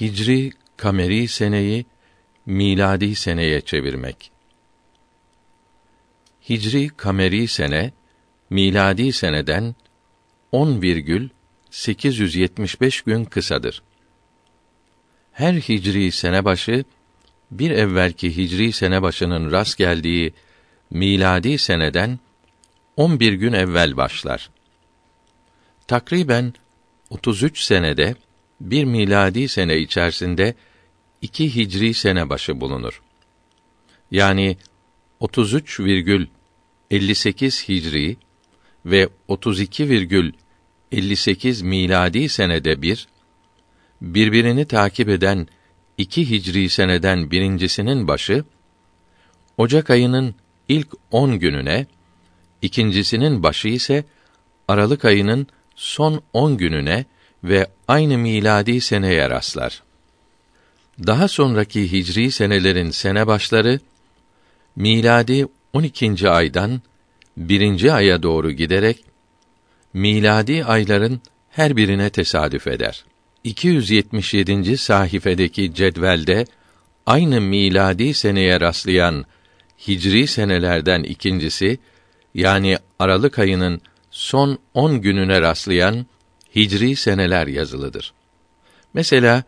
Hicri kameri seneyi miladi seneye çevirmek. Hicri kameri sene miladi seneden 10,875 gün kısadır. Her hicri sene başı bir evvelki hicri sene başının rast geldiği miladi seneden 11 gün evvel başlar. Takriben 33 senede bir miladi sene içerisinde iki hicri sene başı bulunur. Yani 33,58 hicri ve 32,58 miladi senede bir birbirini takip eden iki hicri seneden birincisinin başı Ocak ayının ilk on gününe, ikincisinin başı ise Aralık ayının son on gününe ve aynı miladi seneye rastlar. Daha sonraki hicri senelerin sene başları miladi 12. aydan birinci aya doğru giderek miladi ayların her birine tesadüf eder. 277. sahifedeki cedvelde aynı miladi seneye rastlayan hicri senelerden ikincisi yani Aralık ayının son 10 gününe rastlayan hicri seneler yazılıdır. Mesela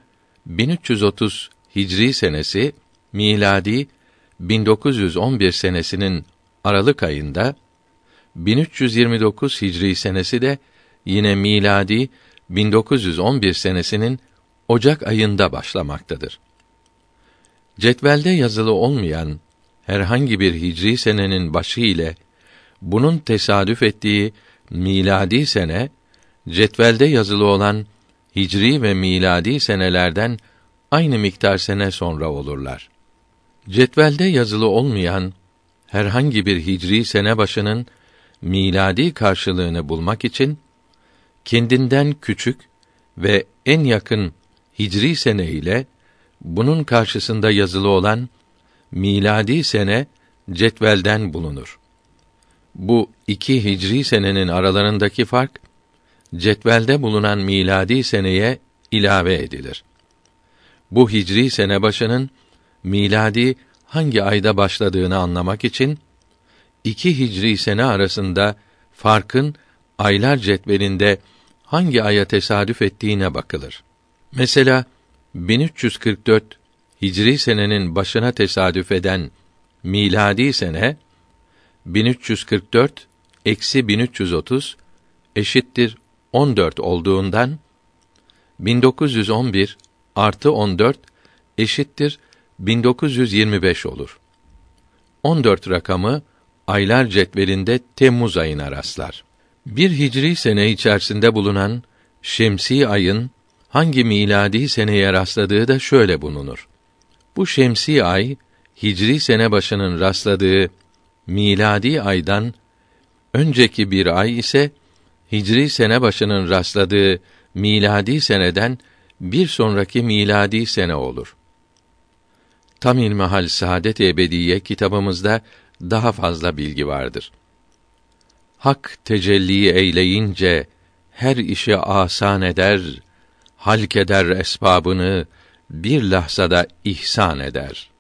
1330 hicri senesi miladi 1911 senesinin Aralık ayında 1329 hicri senesi de yine miladi 1911 senesinin Ocak ayında başlamaktadır. Cetvelde yazılı olmayan herhangi bir hicri senenin başı ile bunun tesadüf ettiği miladi sene cetvelde yazılı olan hicri ve miladi senelerden aynı miktar sene sonra olurlar. Cetvelde yazılı olmayan herhangi bir hicri sene başının miladi karşılığını bulmak için kendinden küçük ve en yakın hicri sene ile bunun karşısında yazılı olan miladi sene cetvelden bulunur. Bu iki hicri senenin aralarındaki fark cetvelde bulunan miladi seneye ilave edilir. Bu hicri sene başının miladi hangi ayda başladığını anlamak için iki hicri sene arasında farkın aylar cetvelinde hangi aya tesadüf ettiğine bakılır. Mesela 1344 Hicri senenin başına tesadüf eden miladi sene 1344 eksi 1330 eşittir 14 olduğundan 1911 artı 14 eşittir 1925 olur. 14 rakamı aylar cetvelinde Temmuz ayına rastlar. Bir hicri sene içerisinde bulunan şemsi ayın hangi miladi seneye rastladığı da şöyle bulunur. Bu şemsi ay hicri sene başının rastladığı miladi aydan önceki bir ay ise hicri sene başının rastladığı miladi seneden bir sonraki miladi sene olur. Tam İlmihal Saadet Ebediye kitabımızda daha fazla bilgi vardır. Hak tecelli eyleyince her işi asan eder, halk eder esbabını bir lahzada ihsan eder.''